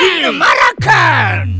in Moroccan.